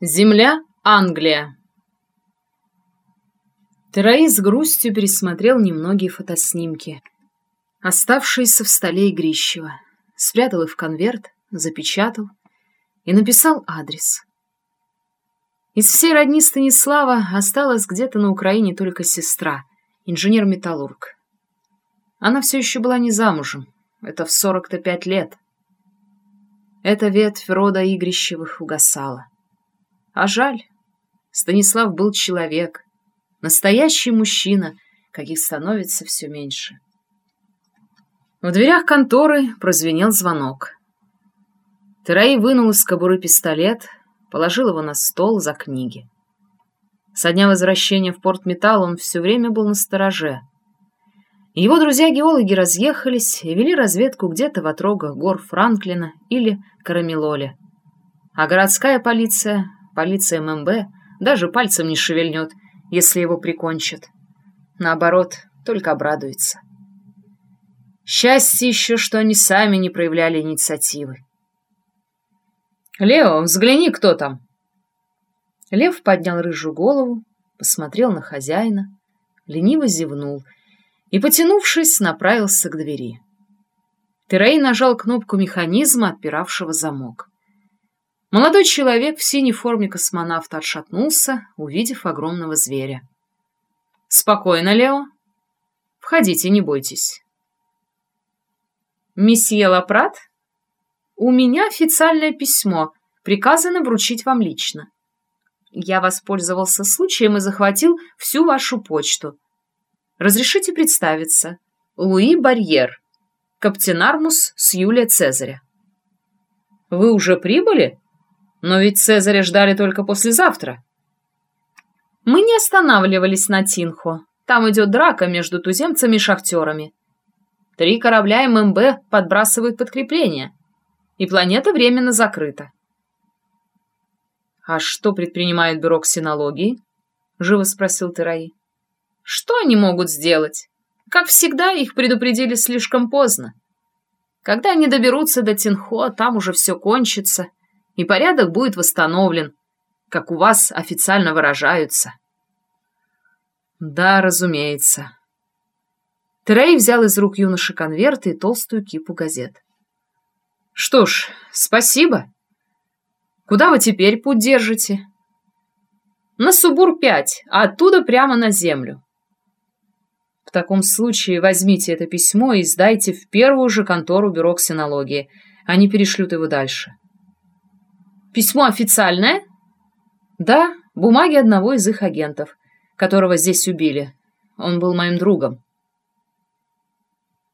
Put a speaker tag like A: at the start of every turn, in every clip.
A: Земля, Англия. Тераи с грустью пересмотрел немногие фотоснимки, оставшиеся в столе Игрищева, спрятал их в конверт, запечатал и написал адрес. Из всей родни Станислава осталась где-то на Украине только сестра, инженер-металлург. Она все еще была не замужем, это в сорок-то пять лет. Эта ветвь рода Игрищевых угасала. А жаль, Станислав был человек, настоящий мужчина, каких становится все меньше. В дверях конторы прозвенел звонок. Тераи вынул из кобуры пистолет, положил его на стол за книги. Со дня возвращения в порт Металл он все время был на стороже. Его друзья-геологи разъехались и вели разведку где-то в отрогах гор Франклина или Карамелоле. А городская полиция Полиция ММБ даже пальцем не шевельнет, если его прикончат. Наоборот, только обрадуется. Счастье еще, что они сами не проявляли инициативы. «Лео, взгляни, кто там!» Лев поднял рыжую голову, посмотрел на хозяина, лениво зевнул и, потянувшись, направился к двери. Терей нажал кнопку механизма, отпиравшего замок. Молодой человек в синей форме космонавта отшатнулся, увидев огромного зверя. «Спокойно, Лео. Входите, не бойтесь». «Месье Лапрат, у меня официальное письмо. Приказано вручить вам лично. Я воспользовался случаем и захватил всю вашу почту. Разрешите представиться. Луи Барьер, Каптенармус с Юлия Цезаря». «Вы уже прибыли?» Но ведь Цезаря ждали только послезавтра. Мы не останавливались на Тинхо. Там идет драка между туземцами и шахтерами. Три корабля ММБ подбрасывают подкрепление. И планета временно закрыта. «А что предпринимает бюро ксенологии?» — живо спросил Тераи. «Что они могут сделать? Как всегда, их предупредили слишком поздно. Когда они доберутся до Тинхо, там уже все кончится, и порядок будет восстановлен, как у вас официально выражаются. Да, разумеется. Трей взял из рук юноши конверты и толстую кипу газет. Что ж, спасибо. Куда вы теперь путь держите? На Субур-5, а оттуда прямо на землю. В таком случае возьмите это письмо и сдайте в первую же контору бюро ксенологии. Они перешлют его дальше. Письмо официальное? Да, бумаги одного из их агентов, которого здесь убили. Он был моим другом.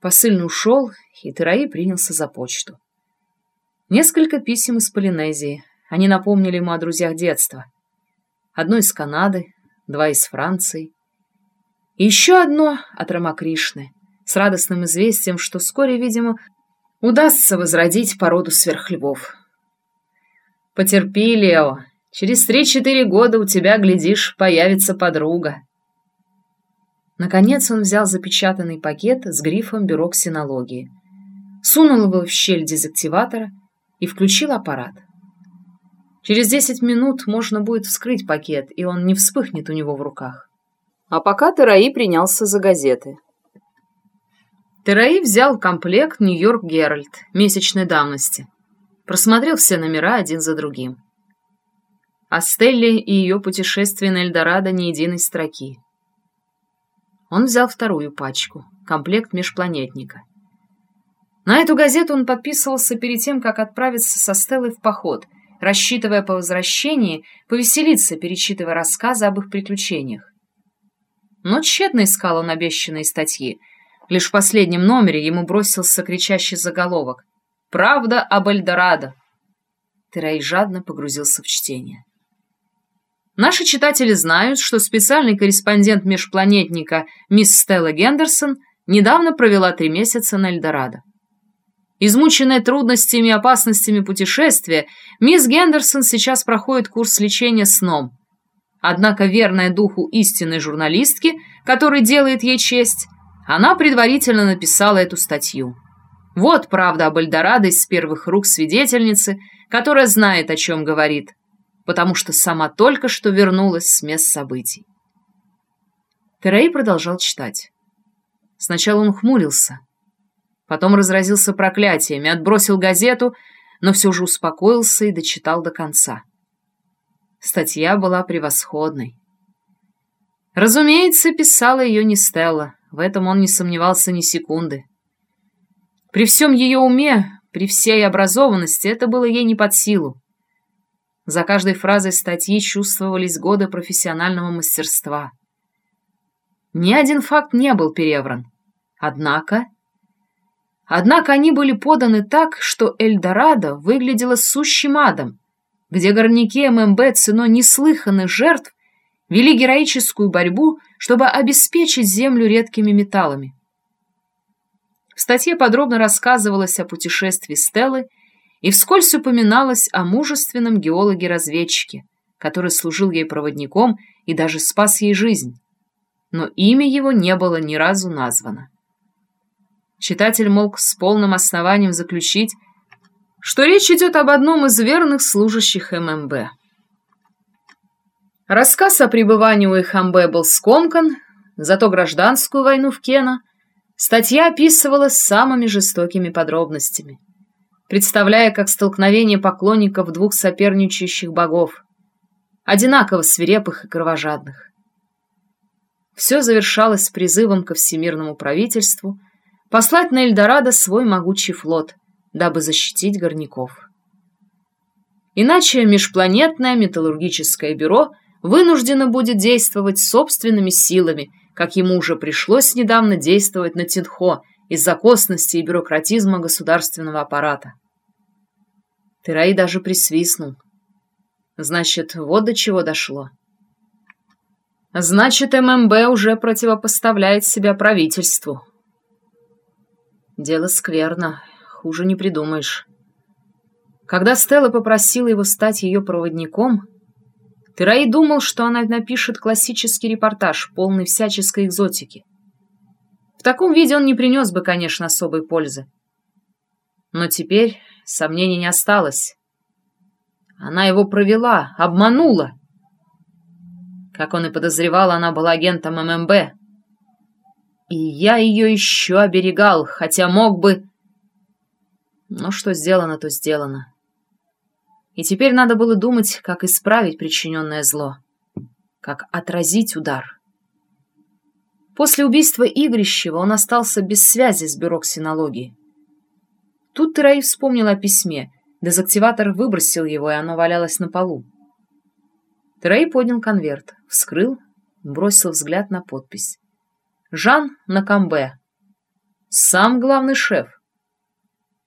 A: Посыльный ушел, и Тераи принялся за почту. Несколько писем из Полинезии. Они напомнили ему о друзьях детства. Одно из Канады, два из Франции. И еще одно от Рамакришны, с радостным известием, что вскоре, видимо, удастся возродить породу сверхльвов. Потерпи, Лео. Через три-четыре года у тебя, глядишь, появится подруга. Наконец он взял запечатанный пакет с грифом «Бюро ксенологии», сунул его в щель дезактиватора и включил аппарат. Через десять минут можно будет вскрыть пакет, и он не вспыхнет у него в руках. А пока Тераи принялся за газеты. Тераи взял комплект «Нью-Йорк Геральт» месячной давности просмотрел все номера один за другим. О Стелле и ее путешествии на Эльдорадо ни единой строки. Он взял вторую пачку, комплект межпланетника. На эту газету он подписывался перед тем, как отправиться со Стеллой в поход, рассчитывая по возвращении повеселиться, перечитывая рассказы об их приключениях. Но тщетно искал он обещанные статьи. Лишь в последнем номере ему бросился кричащий заголовок Правда об Эльдорадо. Терей жадно погрузился в чтение. Наши читатели знают, что специальный корреспондент межпланетника мисс Стелла Гендерсон недавно провела три месяца на Эльдорадо. Измученная трудностями и опасностями путешествия, мисс Гендерсон сейчас проходит курс лечения сном. Однако верная духу истинной журналистки, который делает ей честь, она предварительно написала эту статью. Вот правда об Эльдорадо из первых рук свидетельницы, которая знает, о чем говорит. потому что сама только что вернулась с мест событий. Терей продолжал читать. Сначала он хмурился, потом разразился проклятиями, отбросил газету, но все же успокоился и дочитал до конца. Статья была превосходной. Разумеется, писала ее не Стелла, в этом он не сомневался ни секунды. При всем ее уме, при всей образованности, это было ей не под силу. За каждой фразой статьи чувствовались годы профессионального мастерства. Ни один факт не был перевран. Однако... Однако они были поданы так, что Эльдорадо выглядело сущим адом, где горняки ММБ ценой неслыханных жертв вели героическую борьбу, чтобы обеспечить землю редкими металлами. В статье подробно рассказывалось о путешествии Стеллы и вскользь упоминалось о мужественном геологе-разведчике, который служил ей проводником и даже спас ей жизнь. Но имя его не было ни разу названо. Читатель мог с полным основанием заключить, что речь идет об одном из верных служащих ММБ. Рассказ о пребывании у Эхамбе был скомкан, зато гражданскую войну в Кена статья описывала самыми жестокими подробностями, представляя как столкновение поклонников двух соперничающих богов, одинаково свирепых и кровожадных. Все завершалось призывом ко всемирному правительству послать на Эльдорадо свой могучий флот, дабы защитить горняков. Иначе межпланетное металлургическое бюро – вынуждено будет действовать собственными силами, как ему уже пришлось недавно действовать на Тинхо из-за косности и бюрократизма государственного аппарата. Тераи даже присвистнул. Значит, вот до чего дошло. Значит, ММБ уже противопоставляет себя правительству. Дело скверно, хуже не придумаешь. Когда Стелла попросила его стать ее проводником, Тераи думал, что она напишет классический репортаж, полный всяческой экзотики. В таком виде он не принес бы, конечно, особой пользы. Но теперь сомнений не осталось. Она его провела, обманула. Как он и подозревал, она была агентом ММБ. И я ее еще оберегал, хотя мог бы... Но что сделано, то сделано и теперь надо было думать, как исправить причиненное зло, как отразить удар. После убийства Игрищева он остался без связи с бюро ксенологии. Тут Тераи вспомнил о письме. Дезактиватор выбросил его, и оно валялось на полу. Тераи поднял конверт, вскрыл, бросил взгляд на подпись. «Жан Накамбе. Сам главный шеф.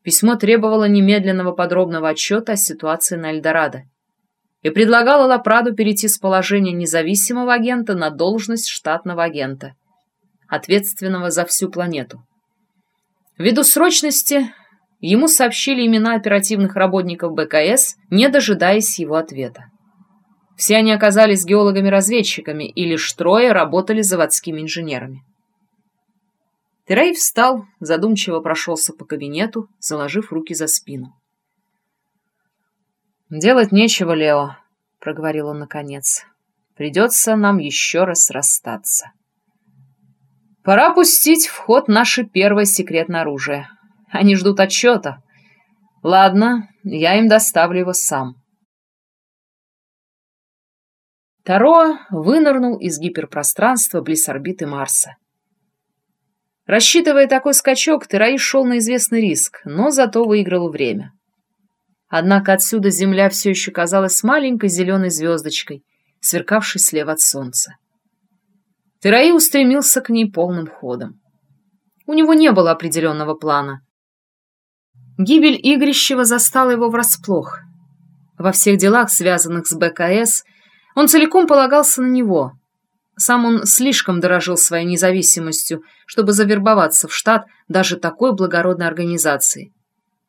A: Письмо требовало немедленного подробного отчета о ситуации на Эльдорадо и предлагало Лапраду перейти с положения независимого агента на должность штатного агента, ответственного за всю планету. Ввиду срочности ему сообщили имена оперативных работников БКС, не дожидаясь его ответа. Все они оказались геологами-разведчиками и лишь трое работали заводскими инженерами. Терей встал, задумчиво прошелся по кабинету, заложив руки за спину. «Делать нечего, Лео», — проговорил он наконец. «Придется нам еще раз расстаться. Пора пустить в ход наше первое секретное оружие. Они ждут отчета. Ладно, я им доставлю его сам». Таро вынырнул из гиперпространства близ орбиты Марса. Рассчитывая такой скачок, Тераи шел на известный риск, но зато выиграл время. Однако отсюда земля все еще казалась маленькой зеленой звездочкой, сверкавшей слева от солнца. Тераи устремился к ней полным ходом. У него не было определенного плана. Гибель Игрищева застала его врасплох. Во всех делах, связанных с БКС, он целиком полагался на него — сам он слишком дорожил своей независимостью, чтобы завербоваться в штат даже такой благородной организации,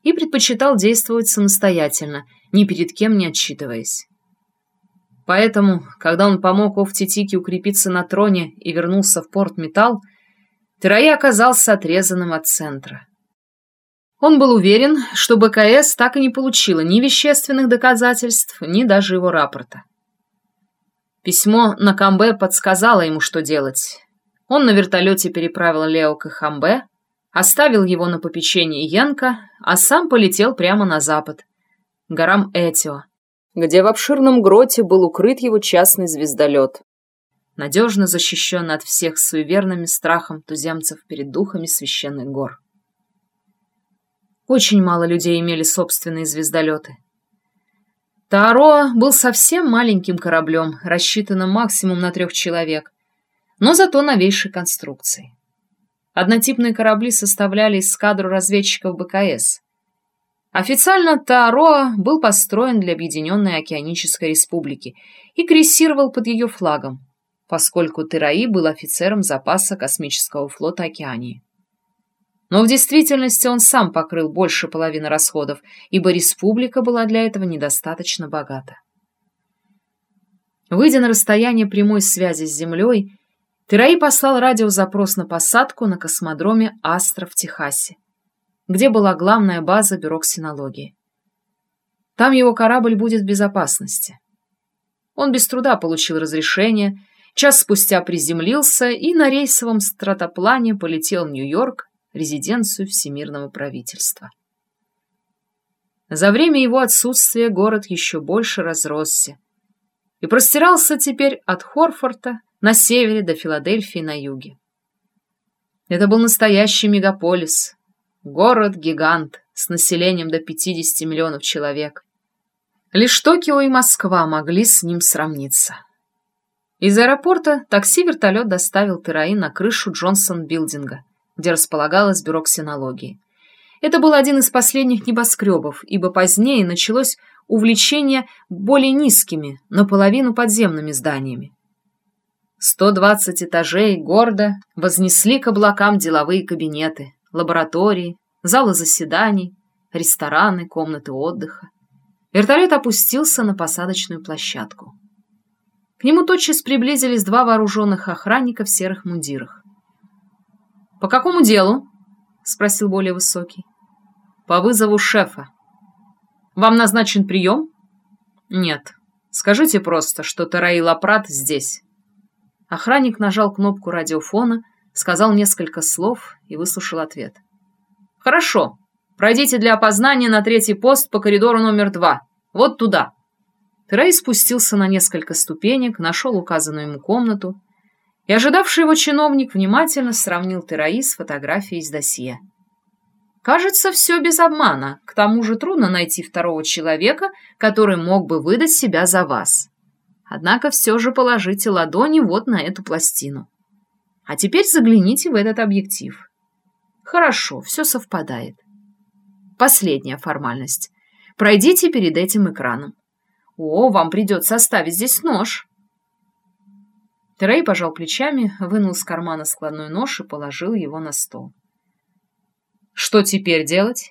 A: и предпочитал действовать самостоятельно, ни перед кем не отчитываясь. Поэтому, когда он помог Офтитике укрепиться на троне и вернулся в порт Металл, Тераи оказался отрезанным от центра. Он был уверен, что БКС так и не получила ни вещественных доказательств, ни даже его рапорта. Письмо на Камбе подсказало ему, что делать. Он на вертолете переправил Лео к Хамбе, оставил его на попечении Янка, а сам полетел прямо на запад, к горам Этио, где в обширном гроте был укрыт его частный звездолет, надежно защищен от всех суеверными страхом туземцев перед духами священных гор. Очень мало людей имели собственные звездолеты. Таро был совсем маленьким кораблем, рассчитанным максимум на трех человек, но зато новейшей конструкции. Однотипные корабли составляли эскадру разведчиков БКС. Официально Таро был построен для Объединенной Океанической Республики и крейсировал под ее флагом, поскольку Тераи был офицером запаса космического флота Океании. Но в действительности он сам покрыл больше половины расходов, ибо республика была для этого недостаточно богата. Выйдя на расстояние прямой связи с Землей, Тераи послал радиозапрос на посадку на космодроме Астра в Техасе, где была главная база бюро ксенологии. Там его корабль будет в безопасности. Он без труда получил разрешение, час спустя приземлился и на рейсовом стратоплане полетел в Нью-Йорк, резиденцию Всемирного правительства. За время его отсутствия город еще больше разросся и простирался теперь от Хорфорта на севере до Филадельфии на юге. Это был настоящий мегаполис, город-гигант с населением до 50 миллионов человек. Лишь Токио и Москва могли с ним сравниться. Из аэропорта такси-вертолет доставил Тераи на крышу Джонсон-билдинга, где располагалось бюро ксенологии. Это был один из последних небоскребов, ибо позднее началось увлечение более низкими, наполовину подземными зданиями. 120 этажей гордо вознесли к облакам деловые кабинеты, лаборатории, залы заседаний, рестораны, комнаты отдыха. Вертолет опустился на посадочную площадку. К нему тотчас приблизились два вооруженных охранника в серых мундирах. «По какому делу?» — спросил более высокий. «По вызову шефа. Вам назначен прием?» «Нет. Скажите просто, что Тараи Лапрат здесь». Охранник нажал кнопку радиофона, сказал несколько слов и выслушал ответ. «Хорошо. Пройдите для опознания на третий пост по коридору номер два. Вот туда». Терай спустился на несколько ступенек, нашел указанную ему комнату, и ожидавший его чиновник внимательно сравнил Тераи с фотографией из досье. Кажется, все без обмана. К тому же трудно найти второго человека, который мог бы выдать себя за вас. Однако все же положите ладони вот на эту пластину. А теперь загляните в этот объектив. Хорошо, все совпадает. Последняя формальность. Пройдите перед этим экраном. О, вам придется оставить здесь нож. Трей пожал плечами, вынул из кармана складной нож и положил его на стол. Что теперь делать?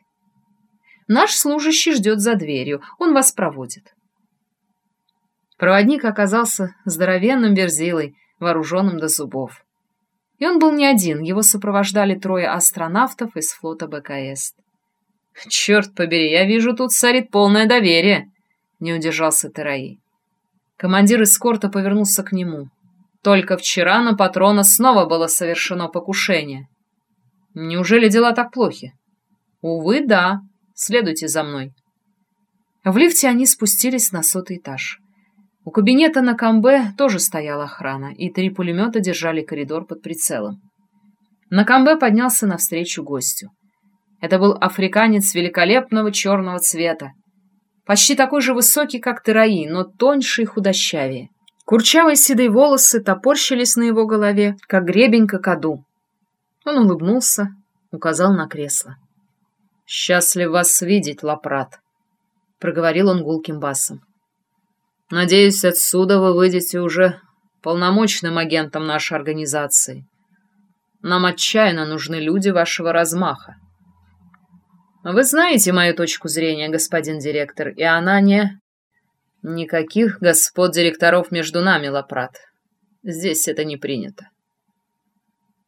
A: Наш служащий ждет за дверью, он вас проводит. Проводник оказался здоровенным верзилой, вооруженным до зубов. И он был не один, его сопровождали трое астронавтов из флота БКС. «Черт побери, я вижу, тут царит полное доверие», — не удержался Тераи. Командир эскорта повернулся к нему. Только вчера на патрона снова было совершено покушение. Неужели дела так плохи? Увы, да. Следуйте за мной. В лифте они спустились на сотый этаж. У кабинета на Камбе тоже стояла охрана, и три пулемета держали коридор под прицелом. На Камбе поднялся навстречу гостю. Это был африканец великолепного черного цвета, почти такой же высокий, как Тераи, но тоньше и худощавее. Курчавые седые волосы топорщились на его голове, как гребень кокоду. Он улыбнулся, указал на кресло. «Счастлив вас видеть, Лапрат», — проговорил он гулким басом. Надеюсь, отсюда вы выйдете уже полномочным агентом нашей организации. Нам отчаянно нужны люди вашего размаха. Вы знаете мою точку зрения, господин директор, и она не... Никаких господ директоров между нами, Лапрат. Здесь это не принято.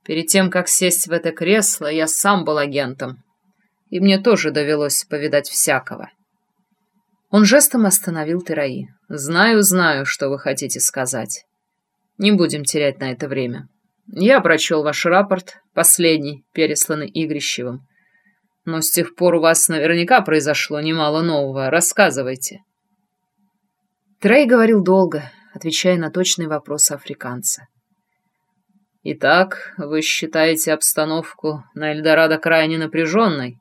A: Перед тем, как сесть в это кресло, я сам был агентом. и мне тоже довелось повидать всякого. Он жестом остановил Тераи. «Знаю, знаю, что вы хотите сказать. Не будем терять на это время. Я прочел ваш рапорт, последний, пересланный Игрищевым. Но с тех пор у вас наверняка произошло немало нового. Рассказывайте». Трей говорил долго, отвечая на точные вопросы африканца. «Итак, вы считаете обстановку на Эльдорадо крайне напряженной?»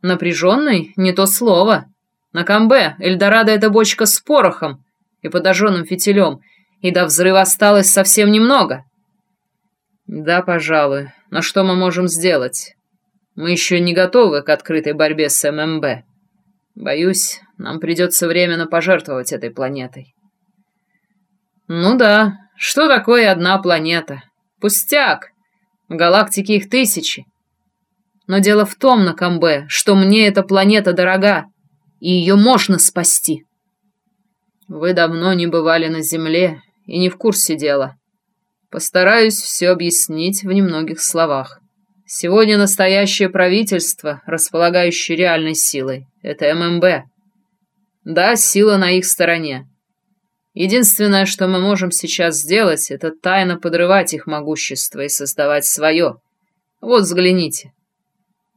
A: «Напряженной? Не то слово. На Камбе Эльдорадо — это бочка с порохом и подожженным фитилем, и до взрыва осталось совсем немного». «Да, пожалуй. Но что мы можем сделать? Мы еще не готовы к открытой борьбе с ММБ. Боюсь, нам придется временно пожертвовать этой планетой». «Ну да, что такое одна планета? Пустяк! В галактике их тысячи. Но дело в том, на Камбе, что мне эта планета дорога, и ее можно спасти». «Вы давно не бывали на Земле и не в курсе дела. Постараюсь все объяснить в немногих словах. Сегодня настоящее правительство, располагающее реальной силой, это ММБ. Да, сила на их стороне. Единственное, что мы можем сейчас сделать, это тайно подрывать их могущество и создавать свое. Вот взгляните.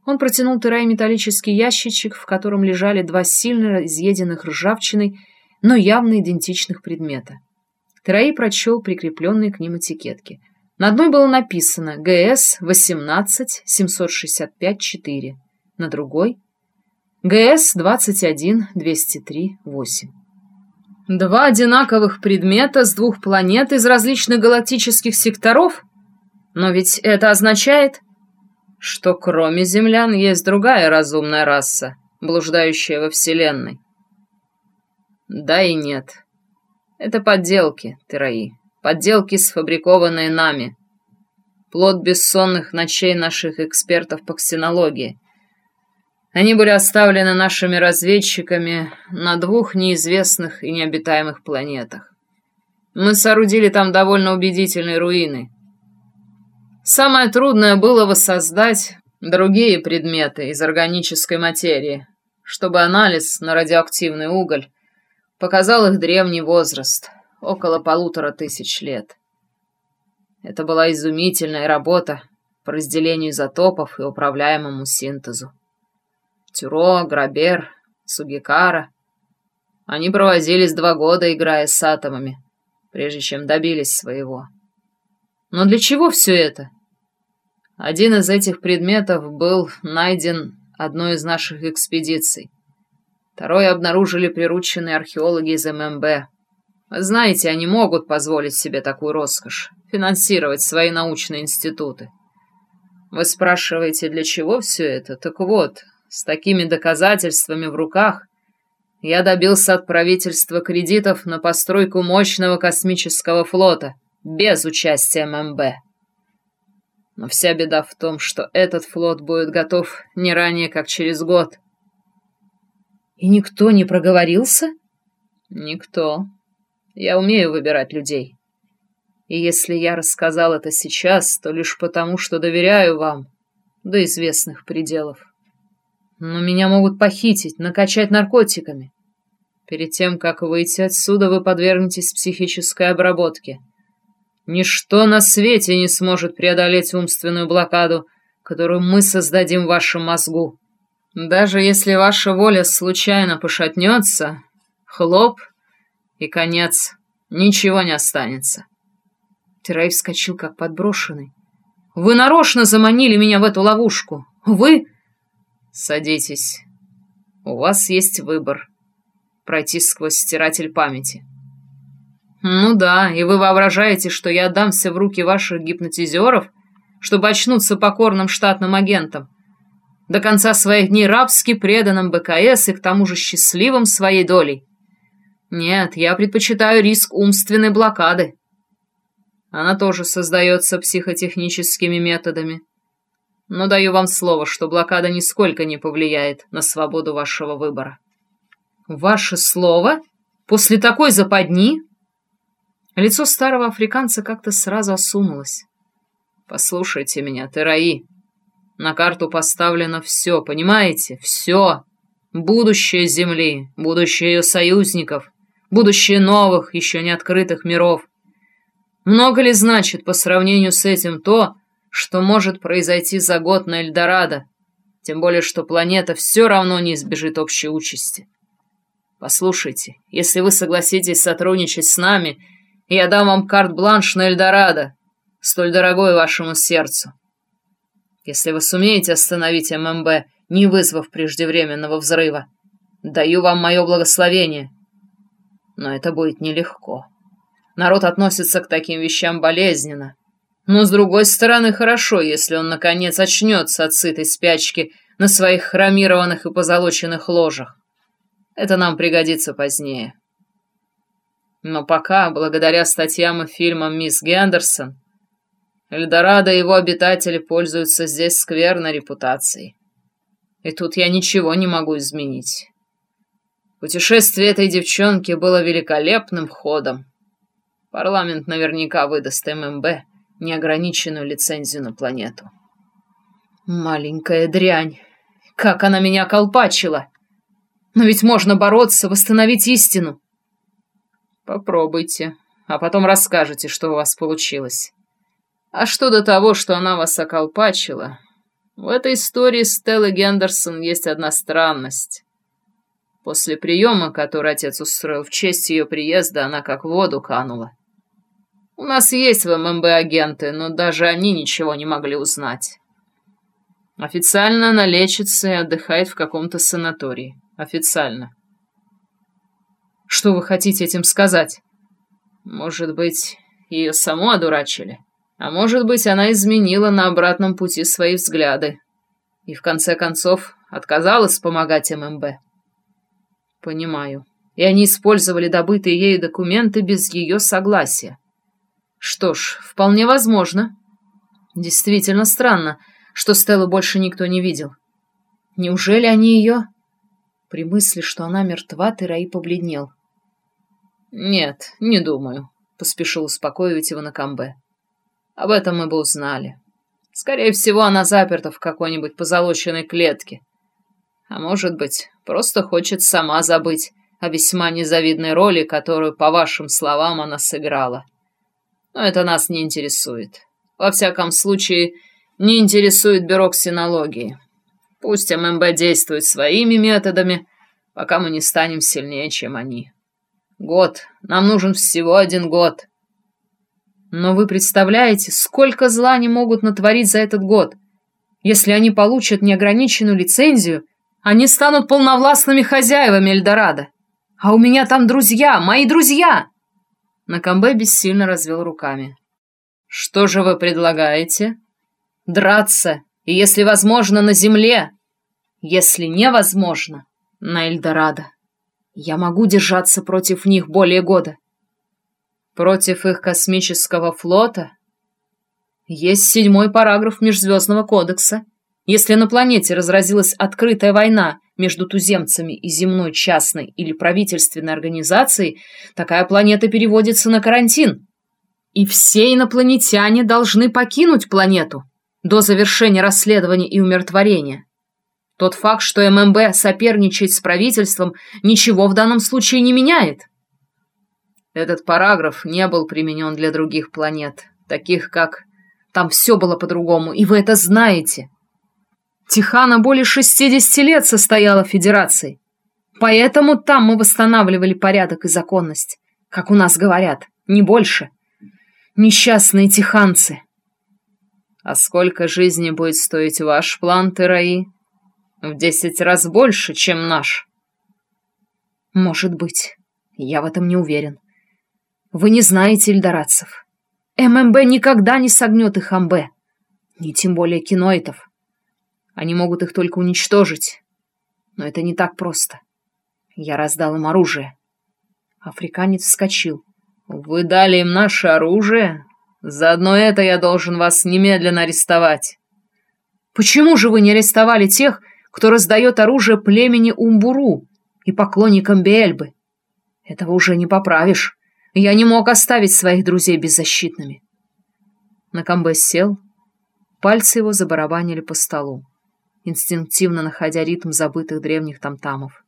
A: Он протянул Терай металлический ящичек, в котором лежали два сильно изъеденных ржавчиной, но явно идентичных предмета. Тераи прочел прикрепленные к ним этикетки. На одной было написано ГС-18-765-4, на другой — ГС-21-203-8. Два одинаковых предмета с двух планет из различных галактических секторов? Но ведь это означает, что кроме землян есть другая разумная раса, блуждающая во Вселенной. Да и нет. Это подделки, Тераи. Подделки, сфабрикованные нами. Плод бессонных ночей наших экспертов по ксенологии — они были оставлены нашими разведчиками на двух неизвестных и необитаемых планетах. Мы соорудили там довольно убедительные руины. Самое трудное было воссоздать другие предметы из органической материи, чтобы анализ на радиоактивный уголь показал их древний возраст, около полутора тысяч лет. Это была изумительная работа по разделению изотопов и управляемому синтезу. Тюро, Грабер, Сугикара. Они провозились два года, играя с атомами, прежде чем добились своего. Но для чего все это? Один из этих предметов был найден одной из наших экспедиций. Второй обнаружили прирученные археологи из ММБ. Знаете, они могут позволить себе такую роскошь — финансировать свои научные институты. Вы спрашиваете, для чего все это? Так вот, с такими доказательствами в руках я добился от правительства кредитов на постройку мощного космического флота без участия ММБ. Но вся беда в том, что этот флот будет готов не ранее, как через год. И никто не проговорился? Никто. Я умею выбирать людей. И если я рассказал это сейчас, то лишь потому, что доверяю вам до известных пределов. Но меня могут похитить, накачать наркотиками. Перед тем, как выйти отсюда, вы подвергнетесь психической обработке. Ничто на свете не сможет преодолеть умственную блокаду, которую мы создадим в вашем мозгу. Даже если ваша воля случайно пошатнется, хлоп и конец, ничего не останется. Терай вскочил, как подброшенный. «Вы нарочно заманили меня в эту ловушку! Вы...» «Садитесь. У вас есть выбор. Пройти сквозь стиратель памяти». «Ну да, и вы воображаете, что я отдамся в руки ваших гипнотизеров, чтобы очнуться покорным штатным агентом, до конца своих дней рабски преданным БКС и к тому же счастливым своей долей? Нет, я предпочитаю риск умственной блокады. Она тоже создается психотехническими методами» но даю вам слово, что блокада нисколько не повлияет на свободу вашего выбора». «Ваше слово? После такой западни?» Лицо старого африканца как-то сразу осунулось. «Послушайте меня, Тераи. На карту поставлено все, понимаете? Все. Будущее Земли, будущее ее союзников, будущее новых, еще не открытых миров. Много ли значит по сравнению с этим то, что может произойти за год на Эльдорадо, тем более что планета все равно не избежит общей участи? Послушайте, если вы согласитесь сотрудничать с нами, я дам вам карт-бланш на Эльдорадо, столь дорогой вашему сердцу. Если вы сумеете остановить ММБ, не вызвав преждевременного взрыва, даю вам мое благословение. Но это будет нелегко. Народ относится к таким вещам болезненно. Но, с другой стороны, хорошо, если он, наконец, очнется от сытой спячки на своих хромированных и позолоченных ложах. Это нам пригодится позднее. Но пока, благодаря статьям и фильмам мисс Гендерсон, Эльдорадо и его обитатели пользуются здесь скверной репутацией. И тут я ничего не могу изменить. Путешествие этой девчонки было великолепным ходом. Парламент наверняка выдаст ММБ неограниченную лицензию на планету. Маленькая дрянь. Как она меня колпачила! Но ведь можно бороться, восстановить истину. Попробуйте, а потом расскажете, что у вас получилось. А что до того, что она вас околпачила? В этой истории Стеллы Гендерсон есть одна странность. После приема, который отец устроил в честь ее приезда, она как в воду канула. У нас есть в ММБ агенты, но даже они ничего не могли узнать. Официально она лечится и отдыхает в каком-то санатории. Официально. Что вы хотите этим сказать? Может быть, ее саму одурачили? А может быть, она изменила на обратном пути свои взгляды и, в конце концов, отказалась помогать ММБ. Понимаю. И они использовали добытые ею документы без ее согласия. Что ж, вполне возможно. Действительно странно, что Стеллу больше никто не видел. Неужели они ее... При мысли, что она мертва, Тераи побледнел. «Нет, не думаю», — поспешил успокоить его на Камбе. Об этом мы бы узнали. Скорее всего, она заперта в какой-нибудь позолоченной клетке. А может быть, просто хочет сама забыть о весьма незавидной роли, которую, по вашим словам, она сыграла. Но это нас не интересует. Во всяком случае, не интересует бюро ксенологии. Пусть ММБ действует своими методами, пока мы не станем сильнее, чем они. Год. Нам нужен всего один год. Но вы представляете, сколько зла они могут натворить за этот год? Если они получат неограниченную лицензию, они станут полновластными хозяевами Эльдорадо. А у меня там друзья, мои друзья!» Накамбе бессильно развел руками. «Что же вы предлагаете?» «Драться, и, если возможно, на земле. Если невозможно, на Эльдорадо. Я могу держаться против них более года. Против их космического флота есть седьмой параграф Межзвездного кодекса. Если на планете разразилась открытая война между туземцами и земной частной или правительственной организацией, такая планета переводится на карантин. И все инопланетяне должны покинуть планету до завершения расследования и умиротворения. Тот факт, что ММБ соперничает с правительством, ничего в данном случае не меняет. Этот параграф не был применен для других планет, таких как... Там все было по-другому, и вы это знаете. Тихана более 60 лет состояла Федерацией. Поэтому там мы восстанавливали порядок и законность, как у нас говорят, не больше. Несчастные тиханцы. А сколько жизни будет стоить ваш план, Тераи? В десять раз больше, чем наш. Может быть. Я в этом не уверен. Вы не знаете эльдорадцев. ММБ никогда не согнет их амбе. Ни тем более киноитов. Они могут их только уничтожить. Но это не так просто. Я раздал им оружие. Африканец вскочил. «Вы дали им наше оружие? Заодно это я должен вас немедленно арестовать». «Почему же вы не арестовали тех, кто раздает оружие племени Умбуру и поклонникам Бельбы? Этого уже не поправишь». Я не мог оставить своих друзей беззащитными. Накамбе сел, Пальцы его забарабанили по столу, инстинктивно находя ритм забытых древних тамтамов.